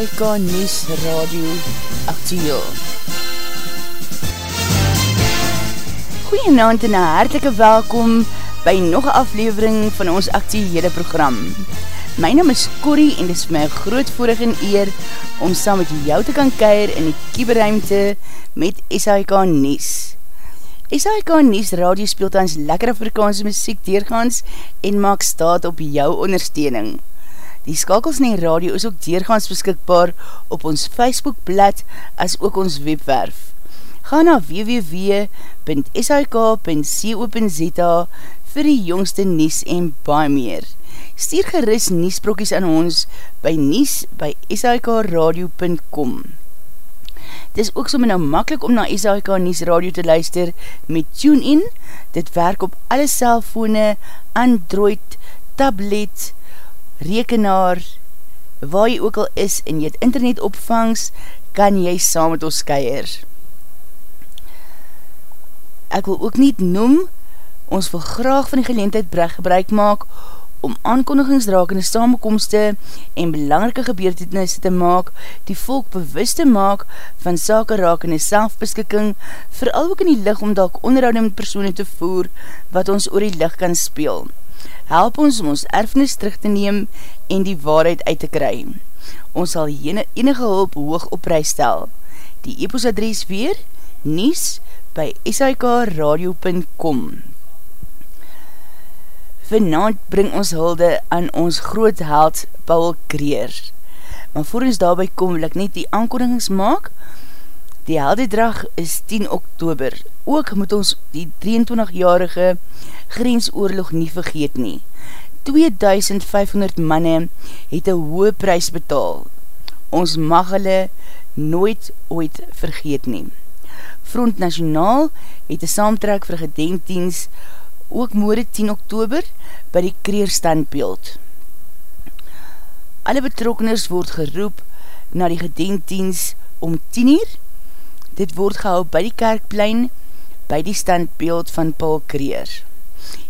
SAIK News Radio Actieel. Goeienavond en een hartelike welkom by nog een aflevering van ons actiehede program. My naam is Corrie en dit is my groot voorig en eer om saam met jou te kan keir in die kieberuimte met SAIK News. SAIK News Radio speelt ons lekker Afrikaanse muziek deurgaans en maak staat op jou ondersteuning. Die skakels in die radio is ook deurgaans beskikbaar op ons Facebookblad as ook ons webwerf. Ga na www.sik.co.za vir die jongste nies en baie meer. Stuur geris niesbrokies aan ons by nies by sikradio.com. Het is ook so nou makkelijk om na SHK Nies Radio te luister met TuneIn. Dit werk op alle cellfone, Android, tablet, rekenaar, waar jy ook al is en jy het internet opvangs, kan jy saam met ons keier. Ek wil ook niet noem, ons wil graag van die geleentheid gebruik maak om aankondigingsdrakende samenkomste en belangrike gebeurtenisse te maak, die volk bewust te maak van sake rakende selfbeskikking, vooral ook in die licht om dalk onderhouding met persoene te voer, wat ons oor die licht kan speel help ons om ons erfenis terug te neem en die waarheid uit te kry. Ons sal enige hulp hoog op prijs stel. Die e-postadres weer, nies by sikradio.com Vanavond bring ons hulde aan ons groot held Paul Kreer. Maar voor ons daarby kom, wil ek net die aankondigings maak. Die heldedrag is 10 oktober. Ook moet ons die 23-jarige grensoorlog nie vergeet nie. 2500 manne het een hoë prijs betaal. Ons mag hulle nooit ooit vergeet nie. Front Nationaal het een saamtrek vir gedenkdienst ook moorde 10 oktober by die kreerstandbeeld. Alle betrokkeners word geroep na die gedenkdienst om 10 uur. Dit word gehou by die kerkplein by die standbeeld van Paul Kreer.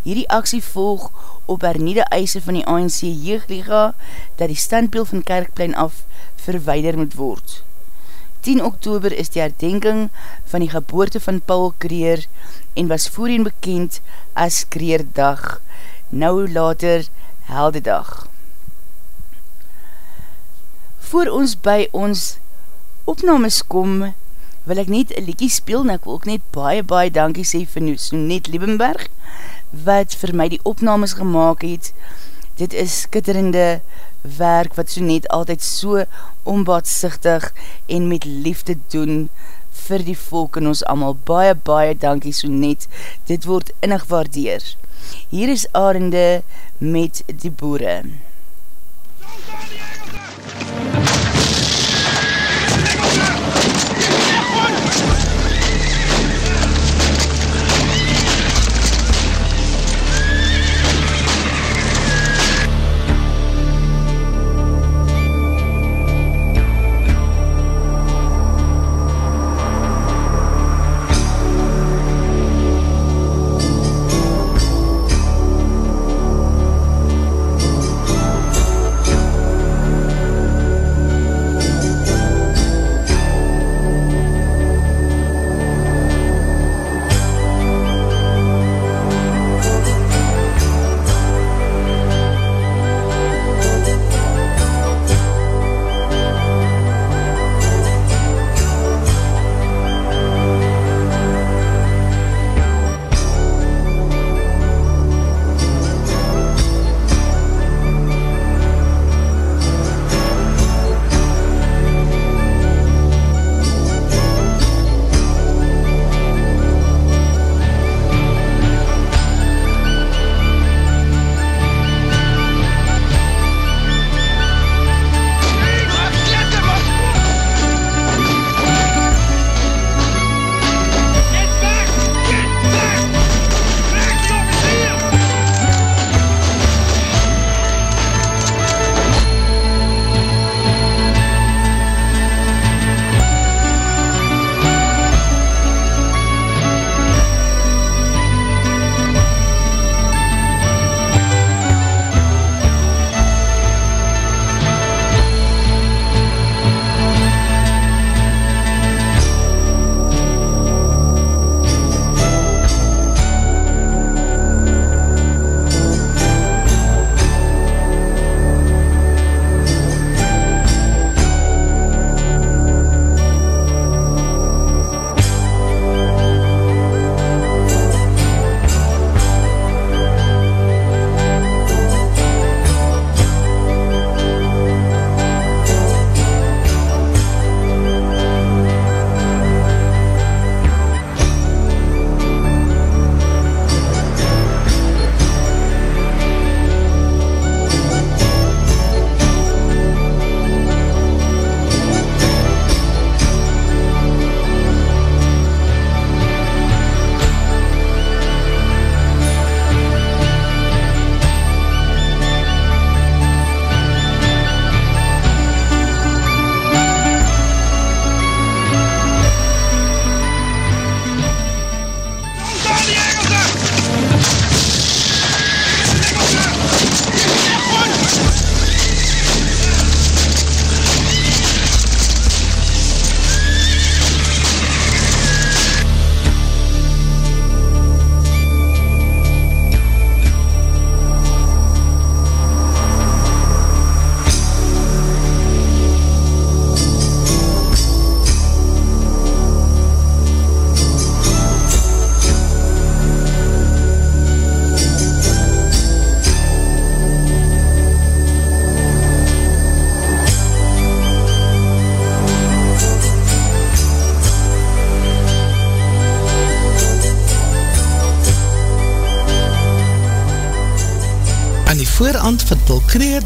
Hierdie aksie volg op herniede eise van die ANC Jeugliga dat die standbeeld van Kerkplein af verweider moet word. 10 oktober is die herdenking van die geboorte van Paul Kreer en was voorheen bekend as Kreerdag, nou later Heldedag. Voor ons by ons opnames kom, wil ek net een liekie speel en ek wil ook net baie baie dankie sê vir Sonet Liebenberg, wat vir my die opnames gemaakt het. Dit is skitterende werk wat so net altyd so onbaatsigtig en met liefde doen vir die volk en ons allemaal. Baie, baie dankie so net. Dit word innig waardeer. Hier is Arende met die boere. voorand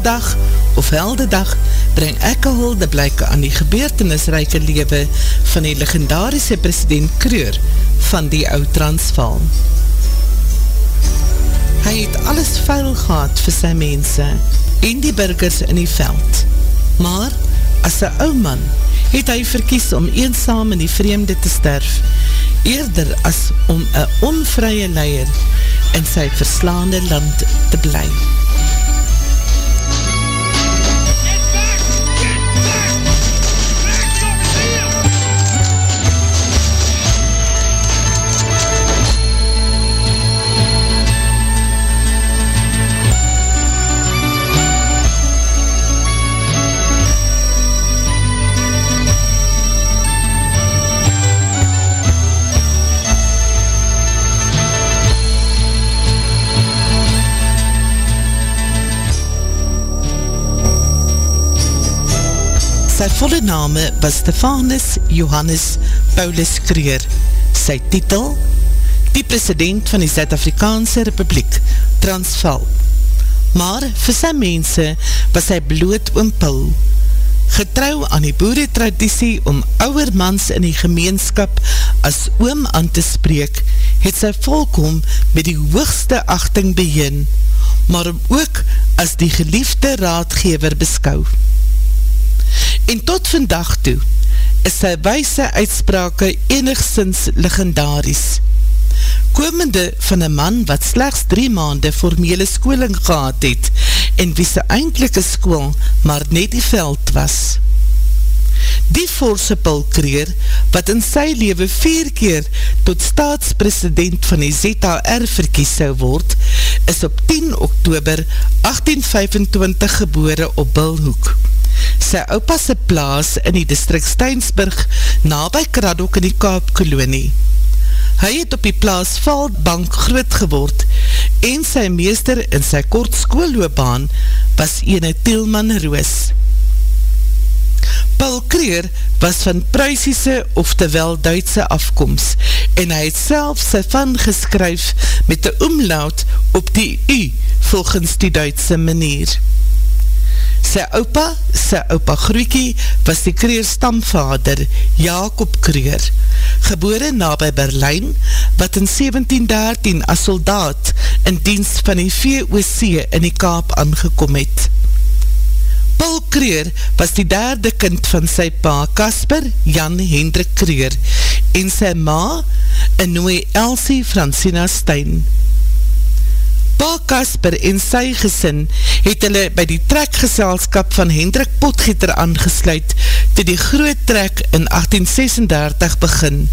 Volkreerdag of Heldedag breng ek een hulde blyke aan die gebeurtenisrijke lewe van die legendarische president Kreur van die oud Transvaal. Hy het alles vuil gehad vir sy mense en die burgers in die veld. Maar, as sy ou man, het hy verkies om eensaam in die vreemde te sterf, eerder as om een onvrye leier in sy verslaande land te blijf. Volle name was Stefanus Johannes Paulus Kreer. Sy titel, die president van die Zuid-Afrikaanse Republiek, Transvaal. Maar vir sy mense was hy bloot oompul. Getrouw aan die boeretraditie om ouwer mans in die gemeenskap as oom aan te spreek, het sy volkom met die hoogste achting beheen, maar om ook as die geliefde raadgever beskou en tot vandag toe is sy wijse uitsprake enigszins legendaries. Komende van een man wat slechts drie maande formele skooling gehad het en wie sy eindelike skool maar net die veld was. Die forse pulkreer, wat in sy leven vier keer tot staatspresident van die ZHR verkies sou word, is op 10 oktober 1825 gebore op Bilhoek sy oppasse plaas in die district Steinsburg na by Kradok in die Kaapkolonie. Hy het op die plaas Valdbank groot geword en sy meester in sy kort skoolloobaan was ene Tielman Roos. Paul Kreer was van Pruisiese oftewel Duitse afkomst en hy het self sy van geskryf met die omlaut op die U volgens die Duitse manier. Sy opa, sy opa Groekie, was die Kreer stamvader, Jacob Kreer, gebore na by Berlijn, wat in 1713 as soldaat in dienst van die VOC in die Kaap aangekom het. Paul Kreer was die derde kind van sy pa, Kasper Jan Hendrik Kreer, en sy ma, Inoue Elsie Francina Stein. Pa Kasper en sy gesin het hulle by die trekgeselskap van Hendrik Potgieter aangesluit toe die groot trek in 1836 begin.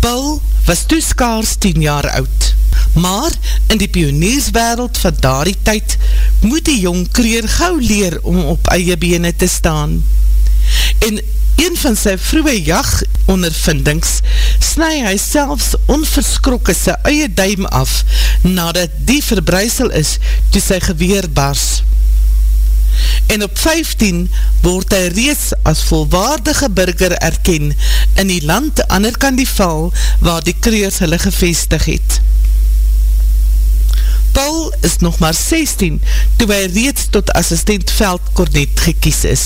Paul was toeskaars 10 jaar oud. Maar in die pionierswereld van daardie tyd moet die jong kreer gauw leer om op eie bene te staan. En een van sy vroege jacht-ondervindings snu hy selfs onverskrokke sy eie duim af nadat die verbruisel is toe sy geweer bars. En op 15 word hy reeds as volwaardige burger erken in die land ander kan die val waar die kreers hulle gevestig het. Paul is nog maar 16 toe hy reeds tot assistent veldkornet gekies is.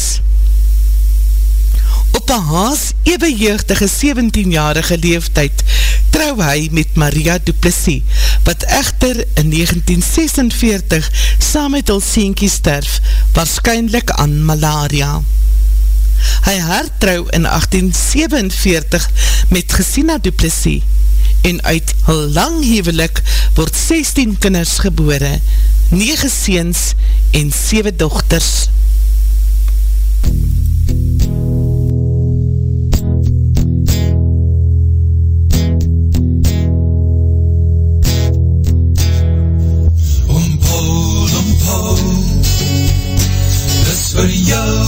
Op een haas ewe jeugdige 17-jarige leeftijd trouw hy met Maria Duplessis, wat echter in 1946 saam met Olsienkie sterf, waarschijnlijk aan malaria. Hy hertrouw in 1847 met Gesina Duplessis en uit hul lang hevelik word 16 kinders gebore, 9 seens en 7 dochters. vir jou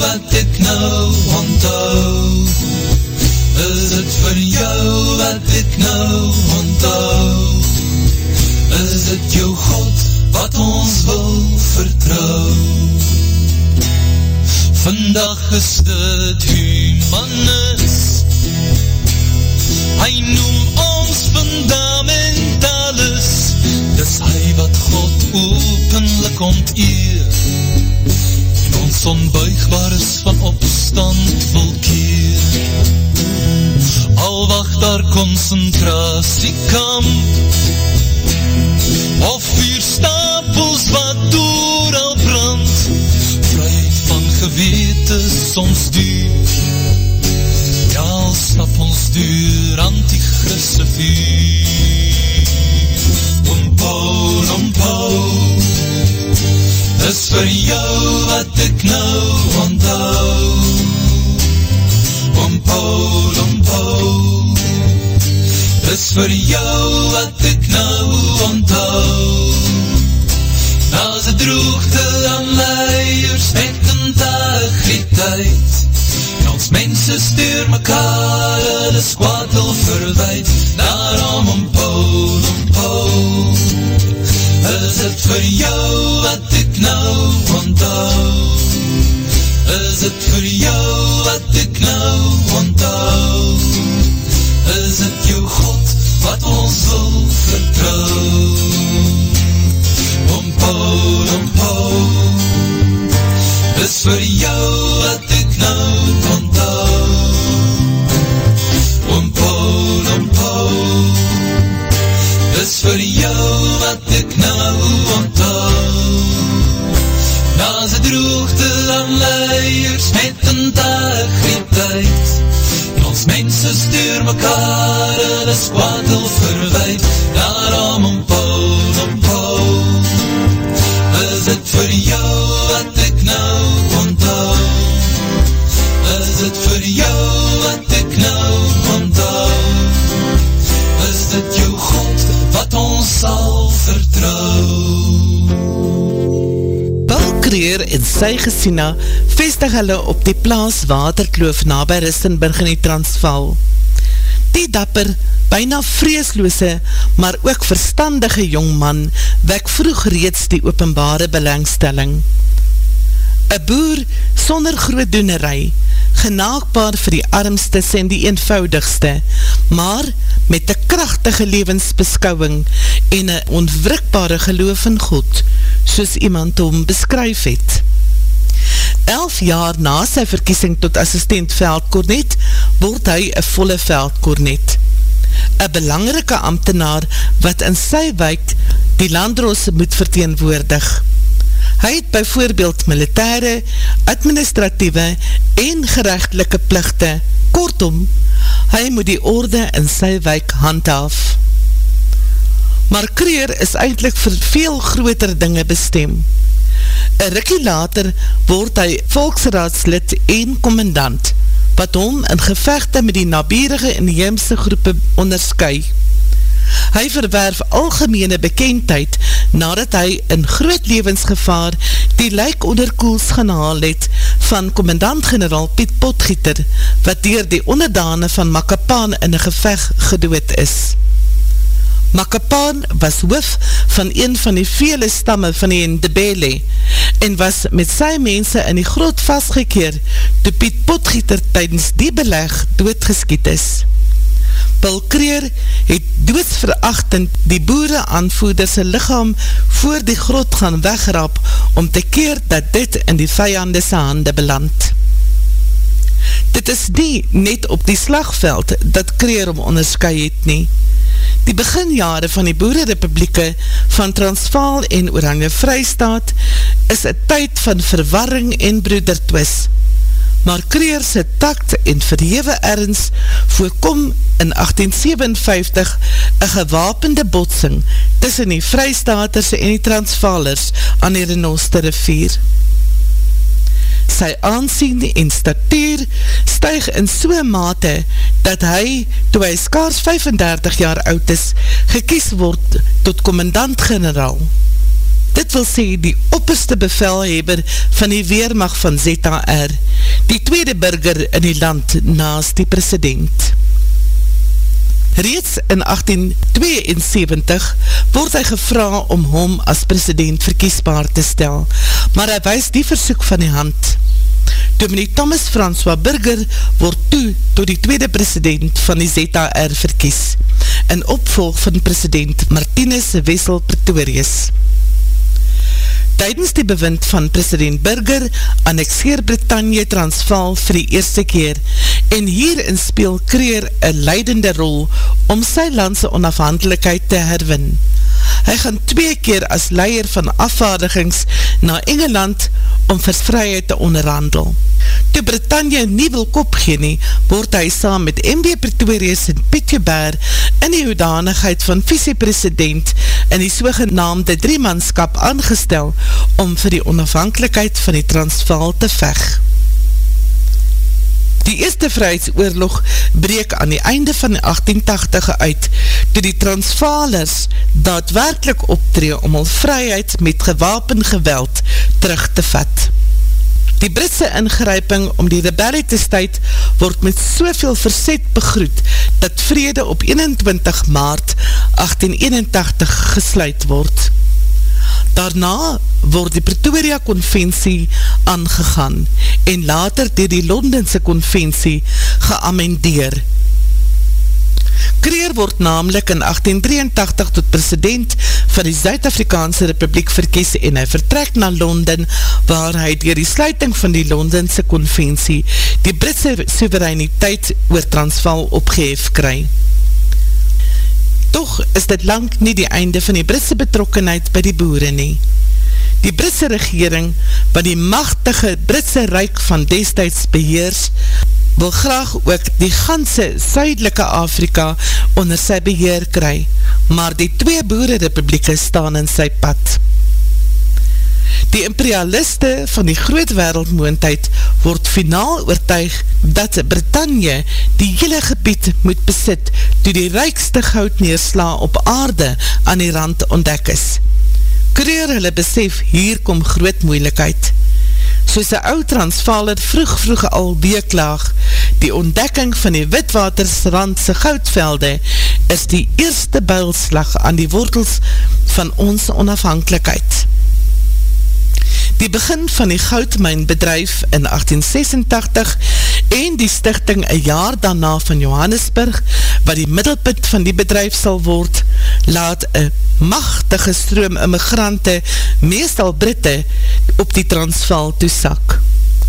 wat ek nou onthou? Is het vir jou wat ek nou onthou? Is het jou God wat ons wil vertrouw? Vandag is dit humanis Hy noem ons fundamentalis Dis hy wat God openlik onteer ons onbuigbaar is van opstand volkeer. Al wacht daar concentratiekamp, of vier stapels wat door al brand, vryheid van gewete soms duur, ja, al stap ons duur antichrisse vuur. Om Paul, om Paul, is vir jou wat ek nou onthou. Om Paul, om Paul, is vir jou wat ek nou onthou. Na's een droogte aan leiers met integriteit, en ons mense stuur mekaar, hulle wil verwijt, daarom om Paul, om Paul, is het vir jou wat ek nou onthou? Is het vir jou wat ek nou onthou? Is het jou God wat ons wil vertrouw? Om Paul, om Paul, is vir jou wat onthou. Na's een droogte aan leiers met integriteit, en ons mense stuur mekaar, hulle skwaad wil verwijt, en sy gesina vestig hulle op die plaas Waterkloof na by Ristenburg in die Transvaal. Die dapper, byna vreesloose, maar ook verstandige jongman wek vroeg reeds die openbare belangstelling. Een boer sonder groot doenerij, genaakbaar vir die armstes en die eenvoudigste, maar met een krachtige levensbeskouwing en een onwrikbare geloof in God, soos iemand om beskryf het. Elf jaar na sy verkiesing tot assistent veldkornet, word hy een volle veldkornet. Een belangrike ambtenaar wat in sy wijk die landroos moet verteenwoordig. Hy het byvoorbeeld militaire, administratieve en gerechtelike plichte. Kortom, hy moet die orde in sy wijk handhaaf. Maar Kreer is eindelijk vir veel groter dinge bestem. Een rikkie later word hy volksraadslid en commandant, wat hom in gevechte met die nabierige inheemse groepe onderskui. Hy verwerf algemene bekendheid nadat hy in groot levensgevaar die lijk onder koels gaan haal het van commandant-generaal Piet Potgieter, wat dier die onderdane van Makapaan in een geveg gedood is. Makapaan was hoof van een van die vele stamme van die Ndebele en was met sy mense in die groot vastgekeer toe Piet Potgieter tydens die beleg doodgeskiet is. Paul Kreer het doodsverachtend die boere aanvoerderse lichaam voor die grot gaan wegrap om te keer dat dit in die vijandese hande beland. Dit is nie net op die slagveld dat Kreer om onderskui het nie. Die beginjare van die boererepublieke van Transvaal en Oranje Vrystaat is een tyd van verwarring en broedertwis maar Kreerse takt en verhewe erns voorkom in 1857 een gewapende botsing tussen die Vrystaters en die Transvalers aan die Renoster rivier. Sy aansien en statuur stuig in soe mate dat hy, toe hy skaars 35 jaar oud is, gekies word tot commandant-generaal. Dit wil sê die opperste bevelheber van die Weermacht van ZAR, die tweede burger in die land naast die president. Reeds in 1872 word hy gevra om hom as president verkiesbaar te stel, maar hy wees die versoek van die hand. Dominie Thomas François Burger word toe tot die tweede president van die ZAR verkies, in opvolg van president Martinez Wessel Pretorius. Tijdens die bewind van president Burger annexeer Britannia Transvaal vir die eerste keer en hierin speel Kreer een leidende rol om sy landse onafhankelijkheid te herwin. Hy gaan twee keer as leier van afvaardigings na Engeland om vir vryheid te onderhandel. Toe Britannia nie wil kopgeen nie, word hy saam met MB Pretorius en Piet Joubert in die hoedanigheid van vice-president in die sogenaamde driemanskap aangestel om vir die onafhankelijkheid van die Transvaal te vecht. Die eerste vrijheidsoorlog breek aan die einde van die 1880 uit, toe die Transvalers daadwerkelijk optree om al vryheid met gewapen geweld terug te vat. Die Britse ingryping om die rebellie te stuit word met soveel verzet begroet dat vrede op 21 maart 1881 gesluit word. Daarna word die Pretoria Conventie aangegaan en later dier die Londense Conventie geamendeer. Kreer word namelijk in 1883 tot president van die Zuid-Afrikaanse Republiek verkies en hy vertrek na Londen waar hy dier die sluiting van die Londense Conventie die Britse soevereiniteit oor Transvaal opgehef kry. Toch is dit lang nie die einde van die Britse betrokkenheid by die boere nie. Die Britse regering, wat die machtige Britse Rijk van destijds beheers, wil graag ook die ganse Zuidelike Afrika onder sy beheer kry, maar die twee boere republieke staan in sy pad. Die imperialiste van die groot wereldmoondheid word finaal oortuig dat Britannia die hele gebied moet besit toe die rijkste goud neersla op aarde aan die rand ontdek is. Kreer hulle besef hier kom groot moeilikheid. Soos die oud transvaler vroeg vroeg al beeklaag, die ontdekking van die witwatersrandse goudvelde is die eerste builslag aan die wortels van ons onafhankelijkheid. Die begin van die goudmijnbedrijf in 1886 en die stichting een jaar daarna van Johannesburg, wat die middelpunt van die bedrijf sal word, laat een machtige stroom immigrante, meestal Britte, op die transval toesak.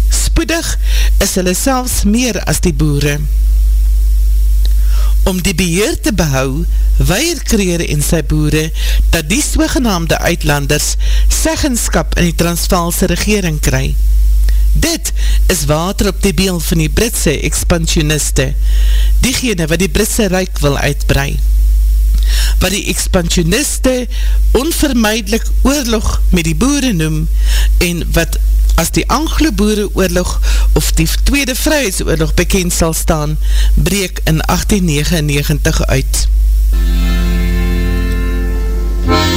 Spoedig is hulle selfs meer as die boere. Om die beheer te behou, weier kreer en sy boere, dat die sogenaamde uitlanders seggenskap in die Transvaalse regering kry. Dit is water op die beel van die Britse expansioniste, diegene wat die Britse Rijk wil uitbrei. Wat die expansioniste onvermijdelik oorlog met die boere noem en wat as die Anglo-Boere oorlog of die Tweede Vrijheidsoorlog bekend sal staan, breek in 1899 uit. die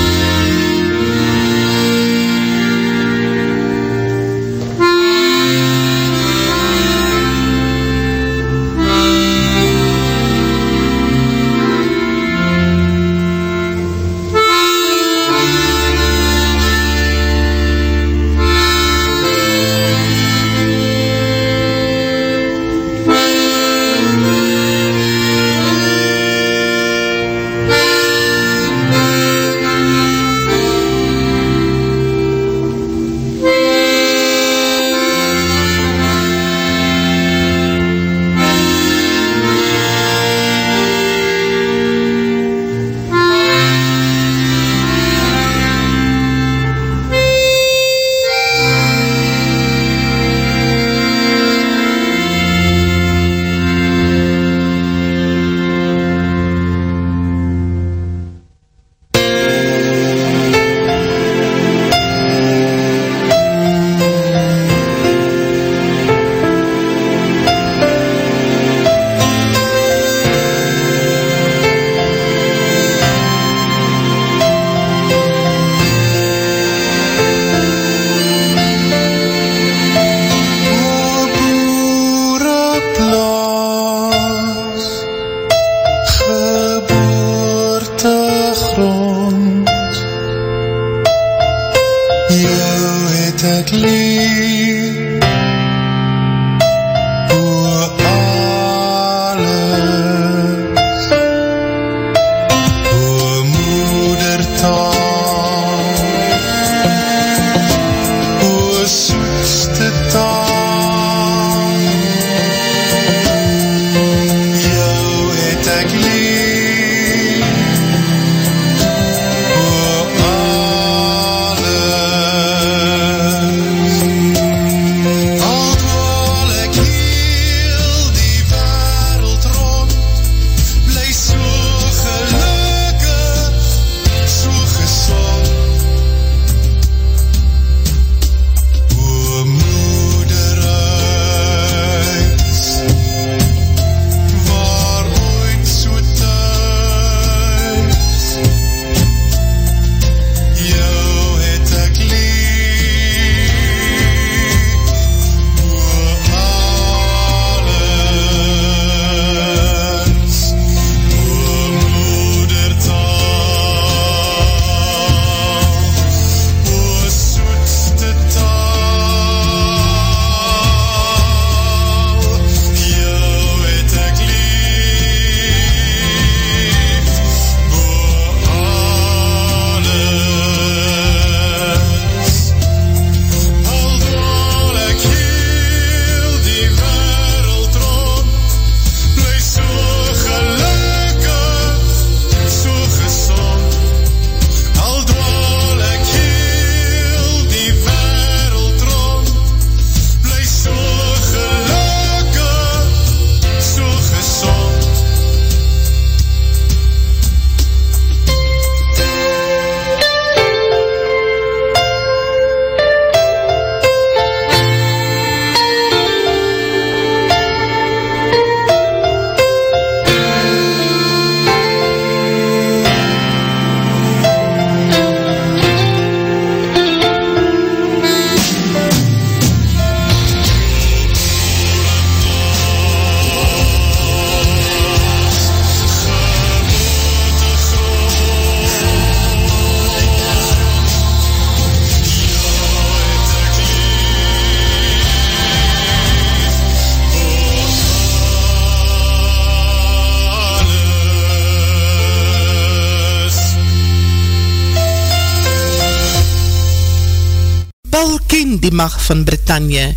mag van Britannia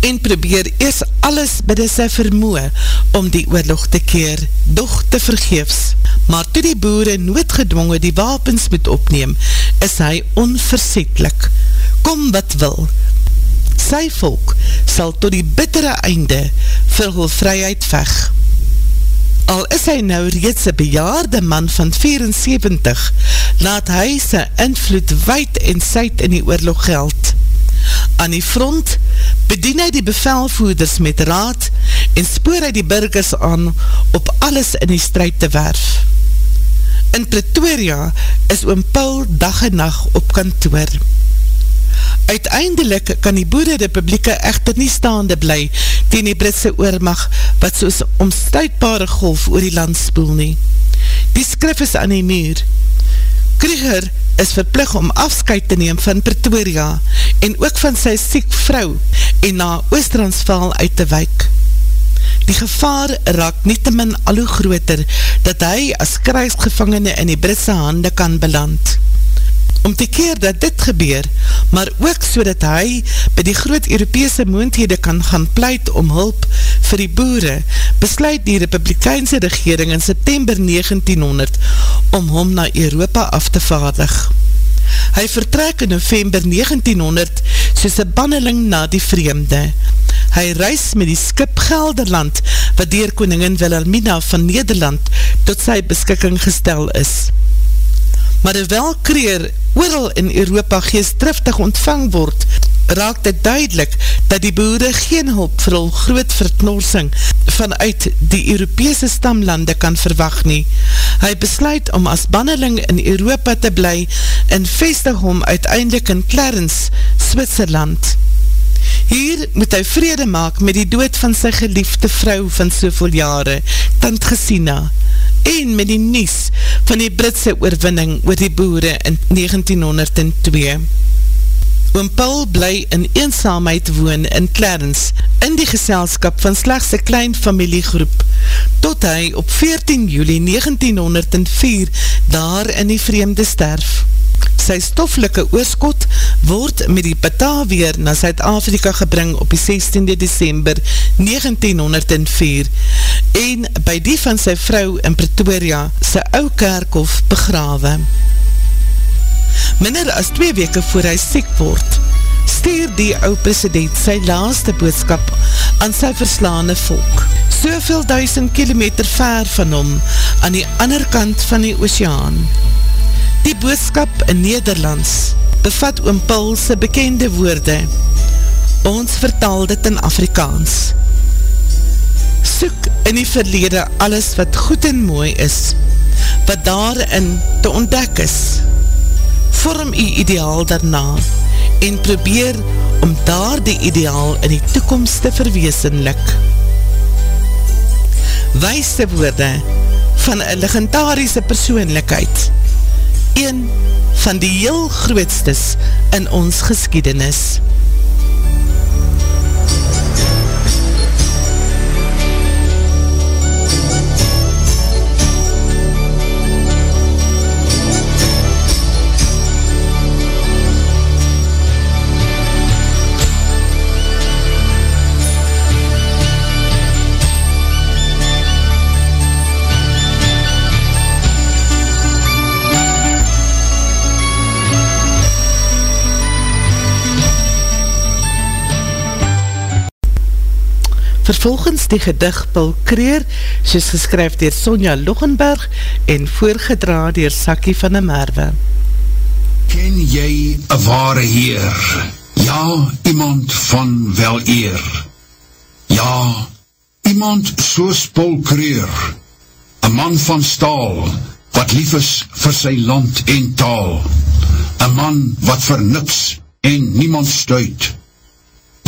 en probeer eers alles bidde sy vermoe om die oorlog te keer, doch te vergeefs. Maar toe die boere noodgedwongen die wapens moet opneem, is hy onverzetlik. Kom wat wil. Sy volk sal tot die bittere einde vir hul vryheid veg. Al is hy nou reeds een bejaarde man van 74, laat hy sy invloed wijd en syd in die oorlog geld. Aan die front bedien hy die bevelvoerders met raad en spoor hy die burgers aan op alles in die strijd te werf. In Pretoria is oom Paul dag en nacht op kantoor. Uiteindelik kan die boererepublieke echter nie staande bly teen die Britse oormag wat soos omstuitbare golf oor die land spoel nie. Die skrif is aan die muur. Krieger is verplig om afskuit te neem van Pretoria en ook van sy siek vrou en na Oostransval uit te wyk. Die gevaar raak nie te min al hoe groter dat hy as kruisgevangene in die Britse hande kan beland om te keer dat dit gebeur, maar ook so dat hy by die groot Europese moonthede kan gaan pleit om hulp vir die boere, besluit die Republikeinse regering in September 1900 om hom na Europa af te vaardig. Hy vertrek in november 1900 soos een banneling na die vreemde. Hy reis met die skip Gelderland, wat dier koningin Wilhelmina van Nederland tot sy beskikking gestel is maar terwyl kreer ooral in Europa geestriftig ontvang word, raak dit duidelik dat die boere geen hulp vir hul groot verknorsing vanuit die Europese stamlande kan verwag nie. Hy besluit om as banneling in Europa te bly en vestig hom uiteindelik in Clarence, Switserland. Hier moet hy vrede maak met die dood van sy geliefde vrou van soveel jare, Tant Gesina, en met die nies van die Britse oorwinning oor die boere in 1902. Oom Paul bly in eenzaamheid woon in Clarence in die geselskap van slechts een klein familiegroep tot hy op 14 juli 1904 daar in die vreemde sterf. Sy stoffelike oorskot word met die Bataweer na Zuid-Afrika gebring op die 16 december 1904 en by die van sy vrou in Pretoria sy ou kerkhof begrawe. Minder as twee weke voor hy siek word, stuur die ou president sy laaste boodskap aan sy verslaande volk. Soveel duisend kilometer ver van hom aan die ander kant van die oceaan. Die boodskap in Nederlands bevat oom Paulse bekende woorde. Ons vertaal dit in Afrikaans. Soek in die verlede alles wat goed en mooi is, wat daarin te ontdek is. Vorm die ideaal daarna en probeer om daar die ideaal in die toekomst te verweesenlik. Wijste woorde van een legendarische persoonlijkheid, een van die heel grootstes in ons geskiedenis. Vervolgens die gedig Paul Kreer, soos geskryf dier Sonja Lochenberg en voorgedra dier Sakkie van der Merwe. Ken jy een ware heer? Ja, iemand van wel eer. Ja, iemand soos Paul Kreer, een man van staal, wat lief is vir sy land en taal. Een man wat vir niks en niemand stuit,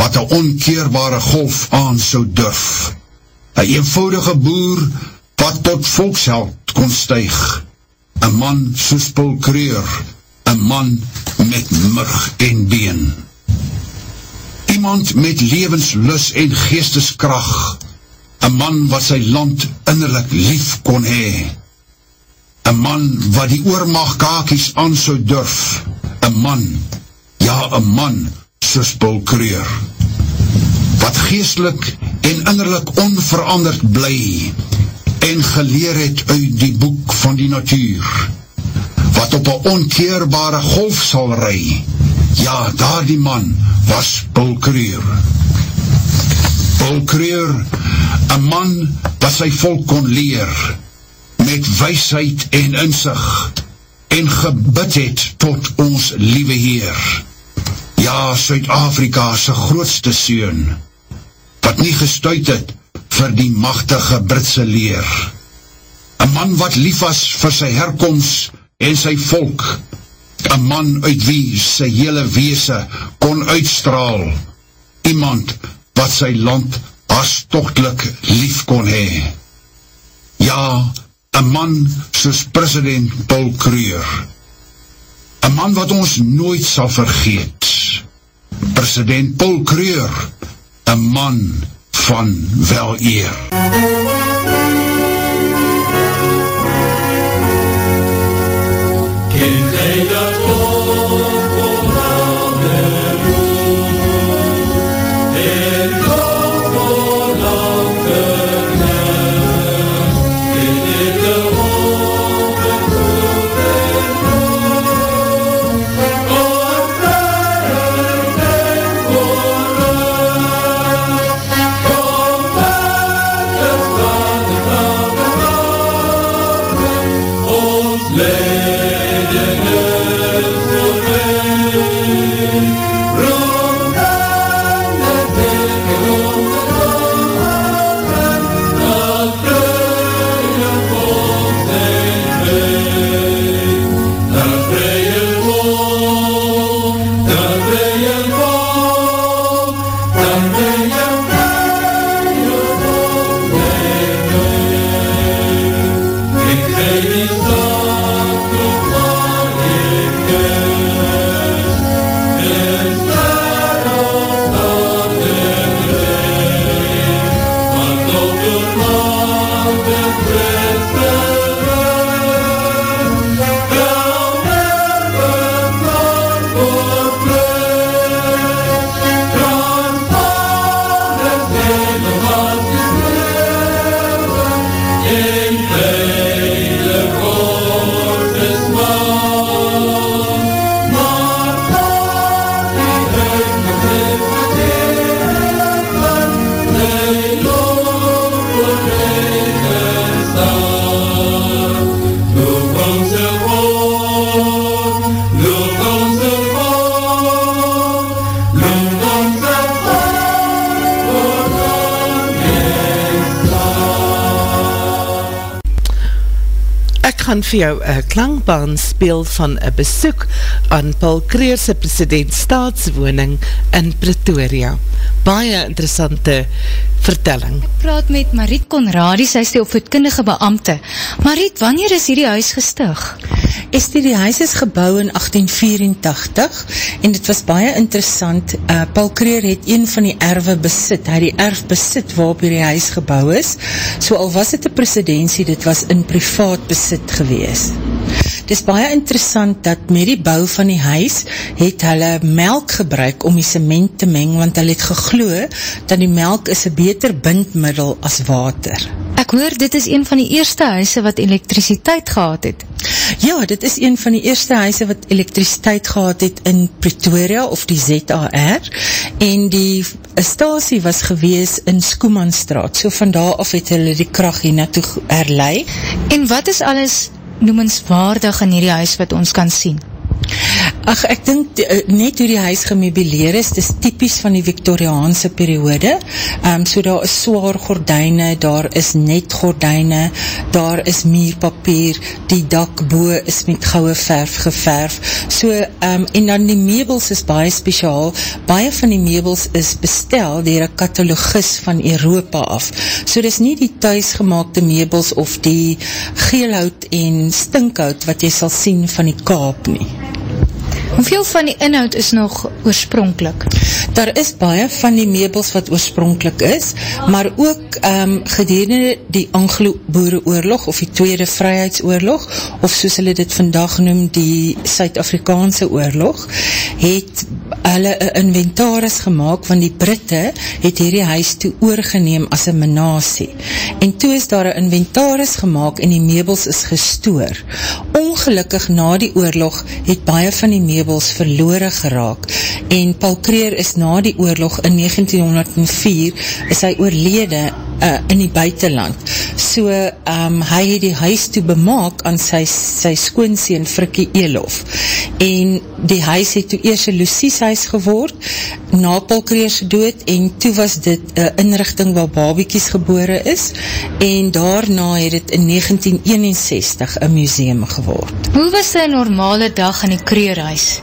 wat een onkeerbare golf aan sou durf. Een eenvoudige boer, wat tot volksheld kon stuig. Een man soos Paul Kreur, een man met murg en been. Iemand met levenslus en geesteskracht, een man wat sy land innerlik lief kon hee. Een man wat die oormag kakies aan sou durf, een man, ja, een man, soos Paul Kreur, wat geestelik en innerlik onveranderd bly en geleer het uit die boek van die natuur, wat op een onkeerbare golf sal rui, ja, daar die man was Paul Kreur. Paul Kreur, een man wat sy volk kon leer, met weisheid en inzicht, en gebid het tot ons liewe Heer ja, Suid-Afrika's grootste seun, wat nie gestuit het vir die machtige Britse leer. Een man wat lief was vir sy herkomst en sy volk, een man uit wie sy hele weese kon uitstraal, iemand wat sy land hartstochtlik lief kon hee. Ja, een man soos president Paul Kreur, een man wat ons nooit sal vergeet, president Paul Kreur, een man van wel eer. Ken gaan vir klankbaan speel van een besoek aan Paul Kreerse president staatswoning in Pretoria. Baie interessante vertelling. Ek praat met Mariet Conradie, sy is die opvoedkundige beambte. Mariet, wanneer is hierdie huis gestig? Is die, huis is gebouw in 1884 en dit was baie interessant. Uh, Paul Kreer het een van die erwe besit, hy die erf besit waarop hierdie huis gebouw is. So al was het een presidentie, dit was in privaat besit gewees. Het is baie interessant dat met die bouw van die huis het hulle melk gebruik om die cement te meng, want hulle het gegloe dat die melk is een beter bindmiddel as water. Ek hoor, dit is een van die eerste huise wat elektriciteit gehad het. Ja, dit is een van die eerste huise wat elektriciteit gehad het in Pretoria of die ZAR en die stasie was gewees in Skoemanstraat, so van daar af het hulle die kracht hier naartoe herlei. En wat is alles noemenswaardig in hierdie huis wat ons kan sien? Ach, ek dink uh, net hoe die huis gemeubileer is, dis typies van die Victoriaanse periode, um, so daar is zwaar gordijne, daar is net gordijne, daar is mierpapier, die dakboe is met gouwe verf geverf, so, um, en dan die meubels is baie speciaal, baie van die meubels is bestel dier een katalogus van Europa af, so dis nie die thuisgemaakte meubels of die geelhout en stinkhout wat jy sal sien van die kaap nie. Hoeveel van die inhoud is nog oorspronkelijk? Daar is baie van die meubels wat oorspronkelijk is, maar ook um, gedurende die Anglo-Boere-oorlog of die Tweede Vrijheidsoorlog, of soos hulle dit vandag noem, die Suid-Afrikaanse oorlog, het hulle een inventaris gemaakt, want die Britte het hierdie huis toe oorgeneem as een menasie. En toe is daar een inventaris gemaakt en die meubels is gestoor. Ongelukkig na die oorlog het baie van die meubels meubels verloore geraak. En Paul Kreer is na die oorlog in 1904 is hy oorlede uh, in die buitenland. So um, hy het die huis toe bemaak aan sy, sy skoonseen Frikkie Elof en die huis het toe eers een Lucies huis geword na Paul Kreerse dood en toe was dit een inrichting waar babiekies gebore is en daarna het het in 1961 een museum geword. Hoe was die normale dag in die Kreerhuis?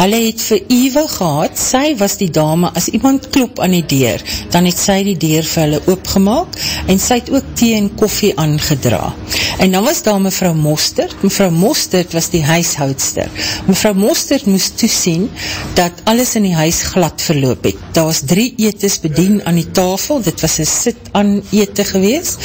Hulle het vir Eva gehad, sy was die dame, as iemand klop aan die deur, dan het sy die deur vir hulle oopgemaak, en sy het ook thee en koffie aangedra. En dan was daar mevrou Mostert, mevrou Mostert was die huishoudster. Mevrou Mostert moes toesien, dat alles in die huis glad verloop het. Daar was drie etes bedien aan die tafel, dit was een sit aan ete gewees,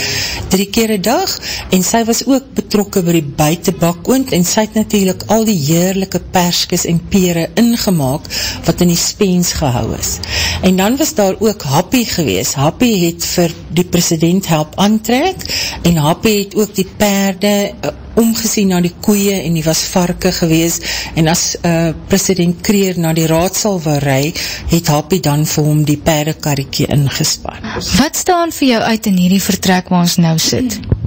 drie keer een dag, en sy was ook betrokken by die buitenbakoond, en sy het natuurlijk al die heerlijke perskes en pere ingemaak wat in die speens gehou is. En dan was daar ook Happy gewees. Happy het vir die president help aantrek en Happy het ook die perde uh, omgezien na die koeie en die was varke gewees en as uh, president Kreer na die raadsal wil rij, het Happy dan vir hom die perdekarrekie ingespan. Wat staan vir jou uit in hierdie vertrek waar ons nou sit? Hmm.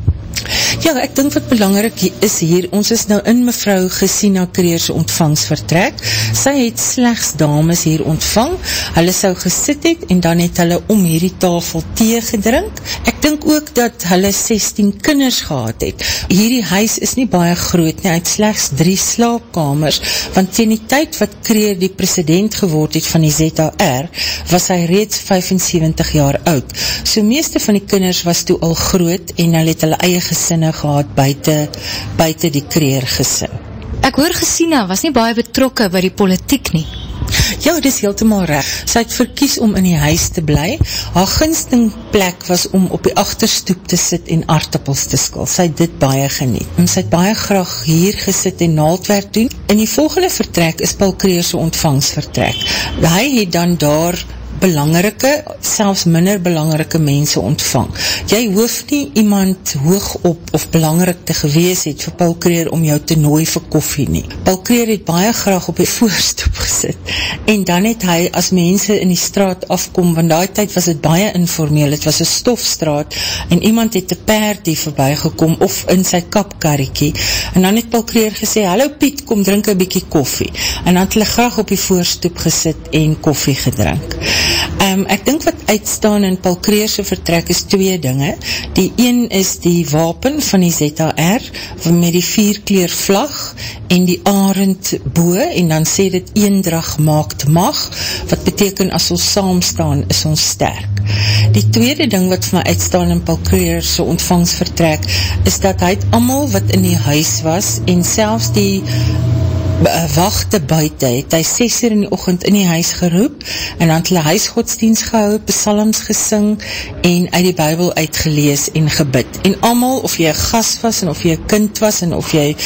Ja, ek dink wat belangrijk is hier, ons is nou in mevrou Gesina Kreerse ontvangsvertrek, sy het slechts dames hier ontvang, hulle sou gesit het en dan het hulle om hierdie tafel thee gedrink. Ek dink ook dat hulle 16 kinders gehad het. Hierdie huis is nie baie groot nie, hy het slechts drie slaapkamers, want ten die tyd wat Kreer die president geword het van die ZAR, was hy reeds 75 jaar oud. So meeste van die kinders was toe al groot en hulle het hulle eie gesinne gehad buiten, buiten die kreer gesin. Ek hoor Gesina was nie baie betrokke by die politiek nie. Ja, dit is heeltemaal recht. Sy het verkies om in die huis te bly. Haar ginsting plek was om op die achterstoep te sit en aardappels te skil. Sy het dit baie geniet. En sy het baie graag hier gesit en naaldwerk doen. In die volgende vertrek is Paul Kreerse ontvangsvertrek. Hy het dan daar belangrike, selfs minder belangrike mense ontvang. Jy hoef nie iemand hoog op of belangrik te gewees het vir Paul Kreer om jou te nooi vir koffie nie. Paul Kreer het baie graag op die voorstoep gesit en dan het hy as mense in die straat afkom, want die tyd was het baie informeel, het was een stofstraat en iemand het een paard die voorbij gekom of in sy kapkariekie en dan het Paul Kreer gesê, hallo Piet, kom drink een bykie koffie en dan het hulle graag op die voorstoep gesit en koffie gedrink Um, ek dink wat uitstaan in Paul Kreerse vertrek is twee dinge. Die een is die wapen van die ZAR met die vierkleer vlag en die arend boe en dan sê dit eendrag maakt mag wat beteken as ons saamstaan is ons sterk. Die tweede ding wat vir my uitstaan in Paul Kreerse ontvangsvertrek is dat hy het allemaal wat in die huis was en selfs die wachte buiten, het hy 6 uur in die ochend in die huis geroep, en dan het hulle huisgodsdienst gehou, besalms gesing, en uit die bybel uitgelees en gebid. En allemaal, of jy gast was, en of jy kind was, en of jy,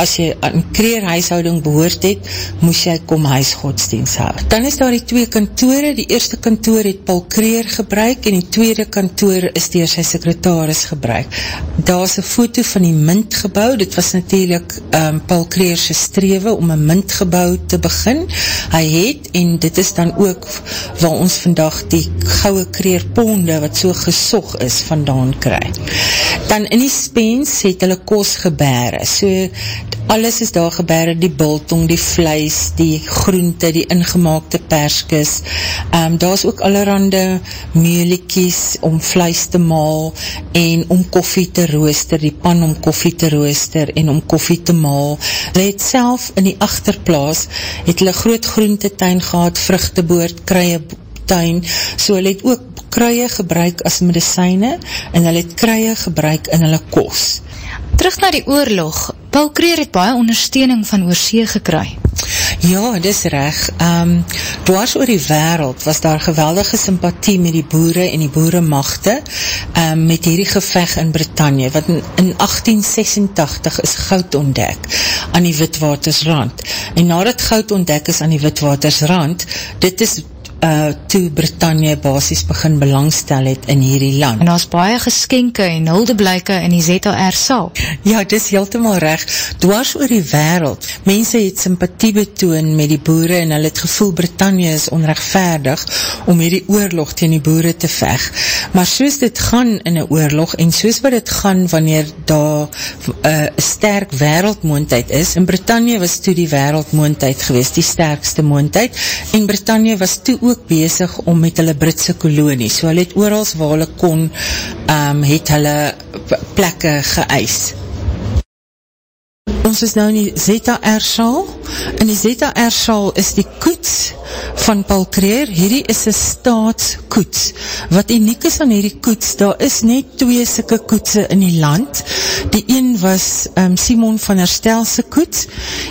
as jy aan kreerhuishouding behoort het, moes jy kom huisgodsdienst hou. Dan is daar die twee kantore, die eerste kantoor het Paul Kreer gebruik, en die tweede kantoor is dier sy sekretaris gebruik. Daar is een foto van die mintgebouw, dit was natuurlijk um, Paul Kreerse strewe, om een mintgebouw te begin. Hy het, en dit is dan ook waar ons vandag die gouwe kreerponde wat so gesog is vandaan kry. Dan in die spens het hulle kos gebere. So alles is daar gebere, die bultong, die vlees, die groente, die ingemaakte perskes. Um, daar is ook allerhande meeliekies om vlees te maal en om koffie te rooster, die pan om koffie te rooster en om koffie te maal. Hulle het self in die achterplaas, het hulle groot groentetuin gehad, vruchteboord, kruie tuin, so hulle het ook kruie gebruik as medicijne en hulle het kruie gebruik in hulle kos. Terug na die oorlog, Paul Kreer het baie ondersteuning van oorsee gekry. Ja, dis reg. Um, dwars oor die wereld was daar geweldige sympathie met die boere en die boeremachte um, met hierdie geveg in Britannia, wat in, in 1886 is goud ontdek aan die Witwatersrand. En nadat goud ontdek is aan die Witwatersrand, dit is uh, toe Britannia basis begin belangstel het in hierdie land. En daar baie geskenke en huldeblijke in die ZAR saal. Ja, dis heeltemaal recht. Dwars oor die wereld, mense het sympathie betoon met die boere en hulle het gevoel Britannia is onrechtvaardig om hierdie oorlog teen die boere te veg. Maar soos dit gaan in een oorlog en soos wat dit gaan wanneer daar uh, sterk wereldmoondheid is, en Britannia was toe die wereldmoondheid geweest, die sterkste moondheid, en Britannia was toe ook ook bezig om met hulle Britse kolonie, so hulle het oorals waar hulle kon, um, het hulle plekke geëis. Ons is nou in die ZAR saal, in die ZAR saal is die koets van Paul Kreer, hierdie is een staatskoets, wat uniek is aan hierdie koets, daar is net twee sikke koetse in die land, die een was um, Simon van Herstelse koets,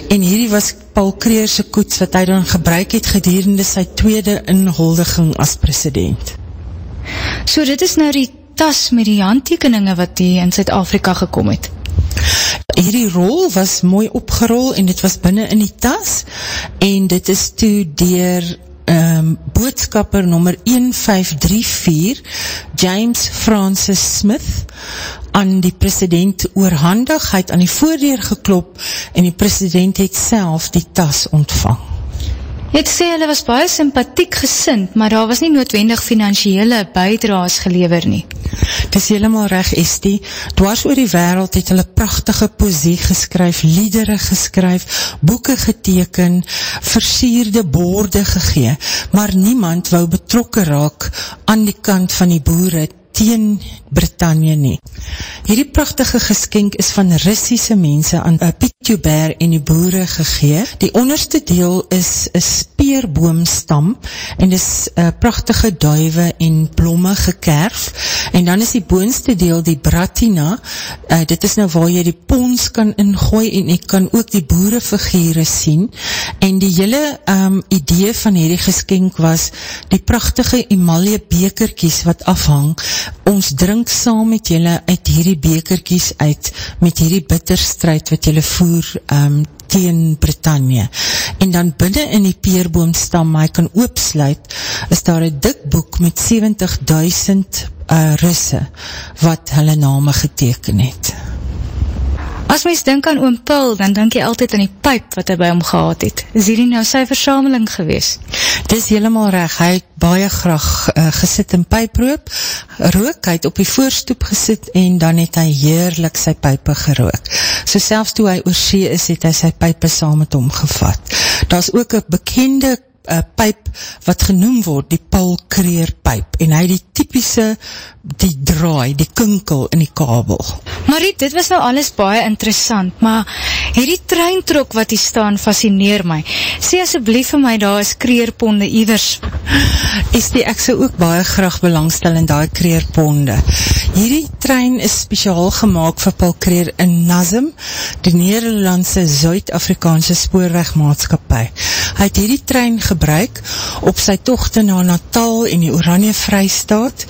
en hierdie was Paul Kreerse koets wat hy dan gebruik het gedurende sy tweede inhuldiging as president. So dit is nou die tas met die handtekeninge wat die in Zuid-Afrika gekom het? Hierdie rol was mooi opgerol en dit was binnen in die tas en dit is toe dier um, boodskapper nummer 1534 James Francis Smith aan die president oorhandig, hy het aan die voordeur geklop en die president het self die tas ontvang. Het sê hulle was baie sympathiek gesind, maar daar was nie noodwendig financiële bijdraas gelever nie. Het is helemaal recht, Estie. Dwars oor die wereld het hulle prachtige poesie geskryf, liedere geskryf, boeken geteken, versierde boorde gegee, maar niemand wou betrokke raak aan die kant van die boere teen Britannia nie. Hierdie prachtige geskenk is van Russische mense aan uh, Piet Joubert en die boere gegee. Die onderste deel is een speerboomstam en is uh, prachtige duive en blomme gekerf. En dan is die boonste deel die Bratina. Uh, dit is nou waar jy die pons kan ingooi en jy kan ook die boerefigure sien. En die hele um, idee van hierdie geskenk was die prachtige emalie bekerkies wat afhang ons drink saam met julle uit hierdie bekerkies uit, met hierdie bitterstrijd wat julle voer um, teen Britannia. En dan binnen in die peerboomstam, maar hy kan oopsluit, is daar een dik boek met 70.000 uh, Russe, wat hulle name geteken het. As mys denk aan oom Paul, dan denk jy altyd aan die pijp wat hy by hom gehad het. Is hierdie nou sy versameling gewees? Dit is helemaal reg. Hy het baie graag uh, gesit in pijproop, rook, hy het op die voorstoep gesit en dan het hy heerlik sy pijpe gerook. So selfs toe hy oorsee is, het hy sy pijpe saam met hom gevat. Daar is ook een bekende uh, pyp wat genoem word, die Paul Kreer pyp, en hy die typische, die draai, die kinkel in die kabel. Marie, dit was nou alles baie interessant, maar hierdie treintrok wat hier staan, fascineer my. Sê asjeblief vir my, daar is kreerponde ivers. Is die, ek sal ook baie graag belangstel in die kreerponde. Hierdie trein is speciaal gemaakt vir Paul Kreer in Nazim, die Nederlandse Zuid-Afrikaanse spoorwegmaatskapie. Hy het hierdie trein gebruik op sy tochte na Natal en die Oranje Vrystaat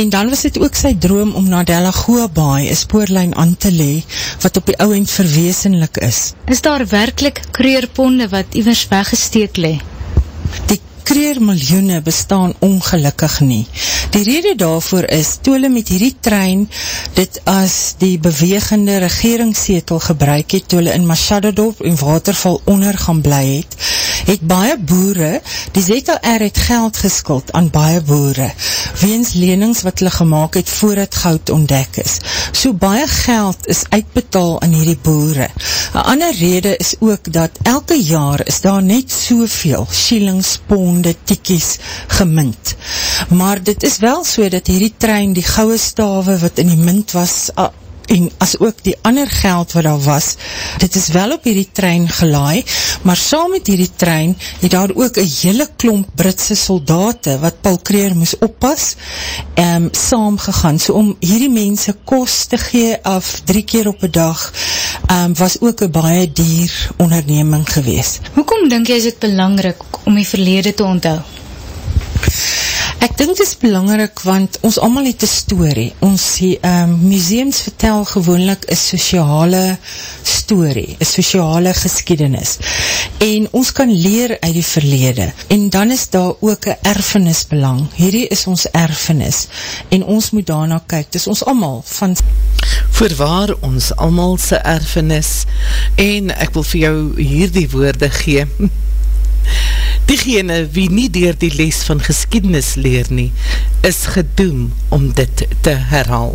en dan was dit ook sy droom om na Delagoa Baai een spoorlijn aan te lee wat op die ouwend verwezenlik is. Is daar werkelijk kreerponde wat iwers weggesteek lee? Die kreermiljoene bestaan ongelukkig nie. Die rede daarvoor is, toe hulle met hierdie trein dit as die bewegende regeringssetel gebruik het, toe hulle in Machadodorp en Waterval onder gaan bly het, het baie boere, die ZLR het geld geskuld aan baie boere, weens lenings wat hulle gemaakt het voor het goud ontdek is. So baie geld is uitbetaal aan hierdie boere. Een ander rede is ook dat elke jaar is daar net soveel shillings, ponde, tikkies gemint. Maar dit is wel so dat hierdie trein die gouwe stave wat in die mint was en as ook die ander geld wat daar was, dit is wel op hierdie trein gelaai, maar saam met hierdie trein het daar ook een hele klomp Britse soldate wat Paul Kreer moes oppas, um, saam gegaan. So om hierdie mense kost te gee af drie keer op een dag, um, was ook een baie dier onderneming gewees. Hoekom denk jy is het belangrijk om die verlede te onthou? Ek dink dit is belangrik, want ons allemaal het een story. Ons um, museums vertel gewoonlik een sociale story, een sociale geskiedenis. En ons kan leer uit die verlede. En dan is daar ook een erfenisbelang. Hierdie is ons erfenis. En ons moet daarna kyk. Dit ons allemaal van... Voorwaar ons allemaal sy erfenis. En ek wil vir jou hier die woorde gee. Diegene wie nie dier die les van geskiednis leer nie, is gedoem om dit te herhaal.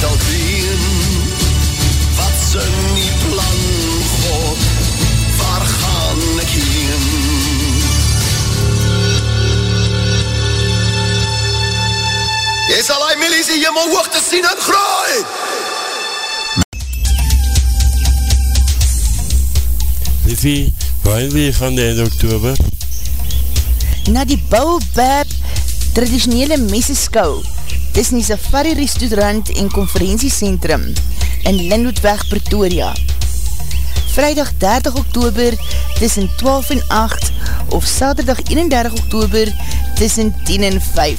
dalk been wat sin die plan God waar gaan ek heen? Jy sal hy milies in jimmel hoog te sien en groei! Liffie, waar wil jy gaan die einde oktober? Na die Baobab traditionele messeskou dis in die Safari Restaurant en Conferentiecentrum in Lindhoedweg, Pretoria. Vrijdag 30 oktober tussen 12 en 8 of Saterdag 31 oktober tussen 10 en 5.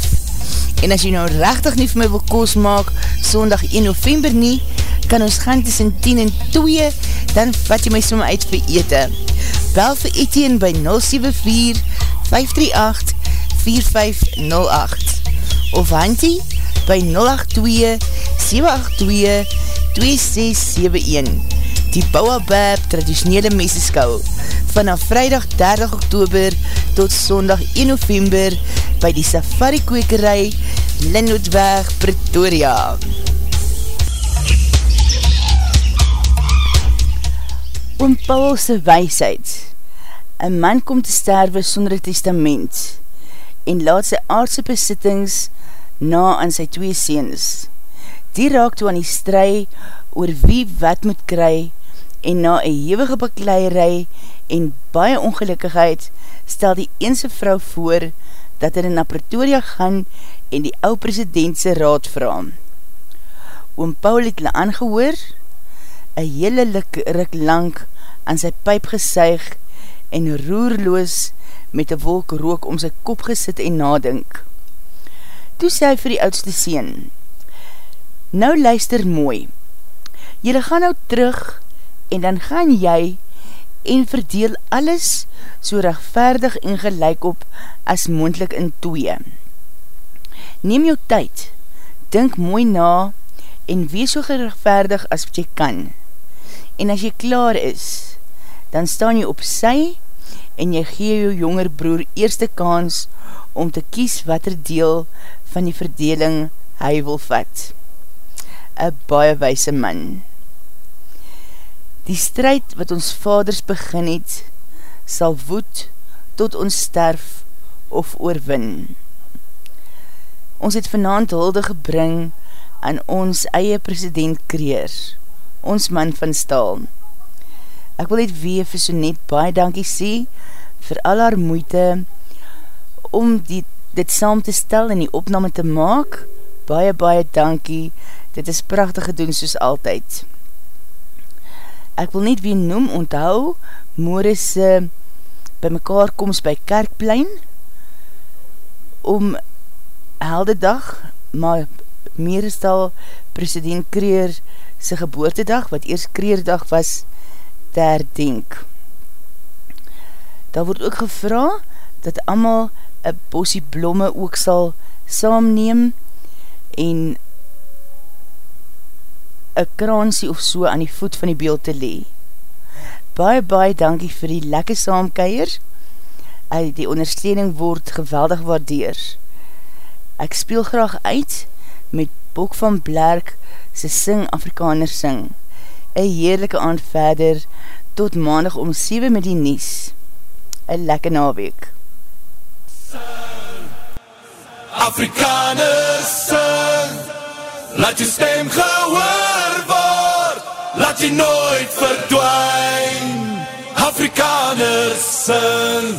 En as jy nou rechtig nie vir my wil koos maak, sondag 1 november nie, kan ons gaan tussen 10 en 2, dan vat jy my som uit vir ete. Bel vir Etienne by 074-538-4508 of Hantie by 082-782-2671 die Bouwabab traditionele meseskou. Vanaf vrijdag 30 oktober tot sondag 1 november by die safari kwekerij Linnootweg Pretoria. Oom Paulse weisheid Een man kom te sterwe sonder testament en laat sy aardse besittings na aan sy twee seens. Die raak toe aan die strui oor wie wat moet kry en na een hewige bekleierij en baie ongelukkigheid stel die eense vrou voor dat hy na Pretoria gaan en die ou presidentse raad vraam. Oom Paul het hulle aangehoor, een hele rik lang aan sy pyp gesuig en roerloos met een wolk rook om sy kop gesit en nadink. Toe sê hy vir die oudste seen, Nou luister mooi, jylle gaan nou terug en dan gaan jy en verdeel alles so rechtvaardig en gelijk op as moendlik in twee. Neem jou tyd, dink mooi na en wees so gerechtvaardig as wat jy kan. En as jy klaar is, dan staan jy op sy en jy gee jou jonger broer eerste kans om te kies wat er deel van die verdeling hy wil vat. Een baie wijse man. Die strijd wat ons vaders begin het, sal woed tot ons sterf of oorwin. Ons het vanavond hulde gebring aan ons eie president Kreer, ons man van staal. Ek wil net wee vir so net baie dankie sê vir al haar moeite om die, dit saam te stel en die opname te maak. Baie, baie dankie. Dit is prachtig gedoen soos altyd. Ek wil net weer noem, onthou, Moris uh, by mekaar komst by Kerkplein om helde dag, maar meerestal president Kreer sy geboortedag, wat eers Kreerdag was, te herdenk. Daar word ook gevra dat amal een bosie blomme ook sal saamneem en een kraansie of so aan die voet van die beeld te lee. Baie, baie dankie vir die lekke saamkeier. Die ondersteuning word geweldig waardeer. Ek speel graag uit met Bok van Blerk sy Sing Afrikaner Sing. Een heerlijke aand verder tot maandag om 7 met die Nies. Een lekke naweek. Afrikaner Sing Laat jou stem gehoor word Laat jy nooit verdwijn Afrikaners sing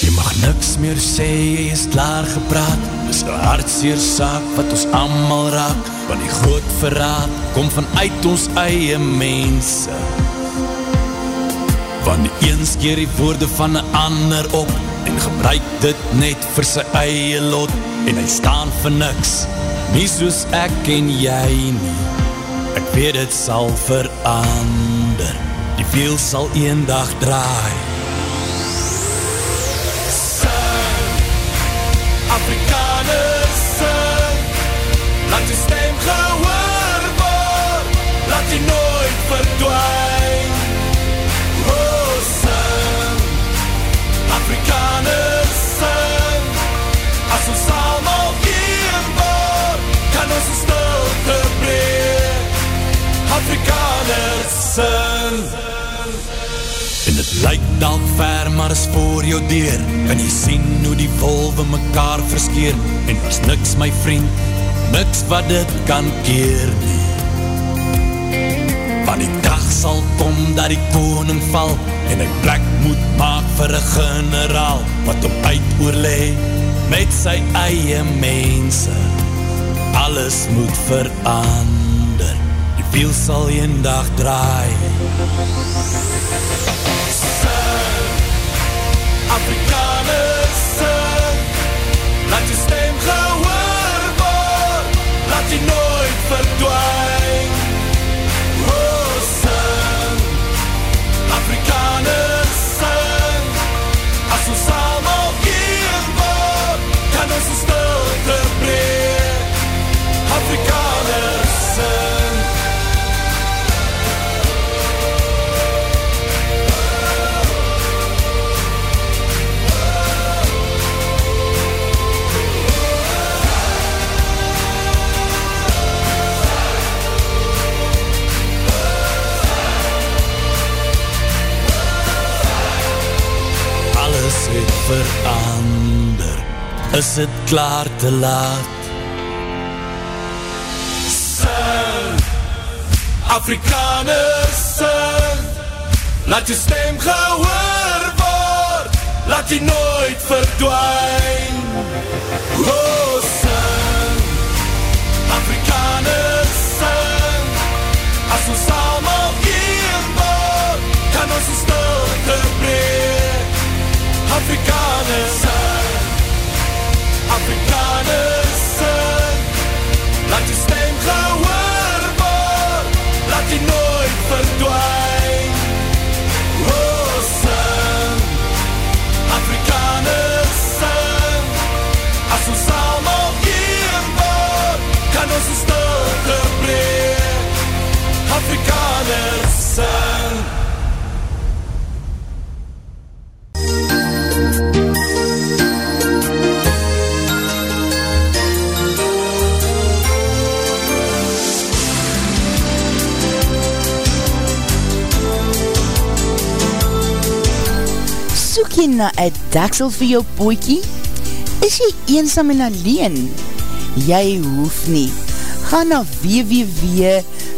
Jy mag niks meer sê, jy is klaar gepraat. Dis een hartseer saak wat ons allemaal raak Want die groot verraad kom vanuit ons eie mense Die eens keer die woorde van een ander op En gebruik dit net vir sy eie lot. En hy staan vir niks nie soos ek en jy nie. Ek weet het sal verander Die veel sal een dag draai. Sing Afrikaners sing Laat die stem Sing En het lyk dalk ver, maar is voor jou deur Kan jy sien hoe die wolwe mekaar verskeer En was niks my vriend, niks wat dit kan keer nie. Want die dag sal kom dat die koning val en hy plek moet maak vir een generaal wat om uit oorlee met sy eie mense. Alles moet verander, die wiel sal een dag draai. Sing, Afrikaners sing, laat jy stem gehoor word, laat jy nooit verdwijn. Oh, sing, Afrikaners sing, as ons allemaal een word, kan ons een stilte breek. Afrikaners verander, is het klaar te laat. Sing, Afrikaners sing, laat jy stem gehoor word, laat jy nooit verdwijn. Sing. Soek jy na een daksel vir jou poekie? Is jy eensam en alleen? Jy hoef nie. Ga na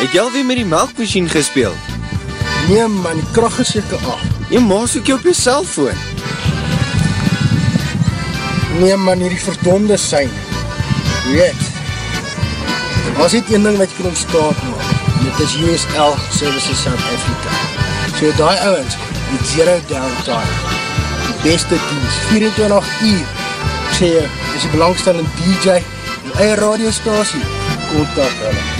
Het jy alweer met die melkmachine gespeeld? Nee man, die kracht is jyke af. Jy maas ook jy op jy cellfoon. Nee man, hierdie verdonde sein. Weet, er was niet een ding wat jy kan ontstaat maak. Dit is USL Services South Africa. So die ouwens, met zero downtime. Die beste dienst, 24 uur. Ek sê jy, is die belangstellende DJ, die eie radiostasie, kontak hulle.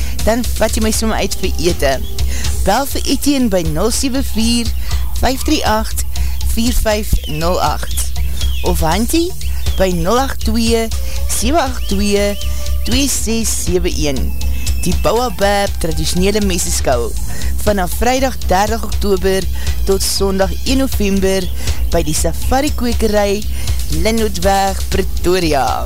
dan vat jy my som uit vir ete. Bel vir Etienne by 074-538-4508 of Hantie by 082-782-2671 Die Bouwabab traditionele meseskou. Vanaf vrijdag 30 oktober tot sondag 1 november by die Safari Kwekerij Linnootweg Pretoria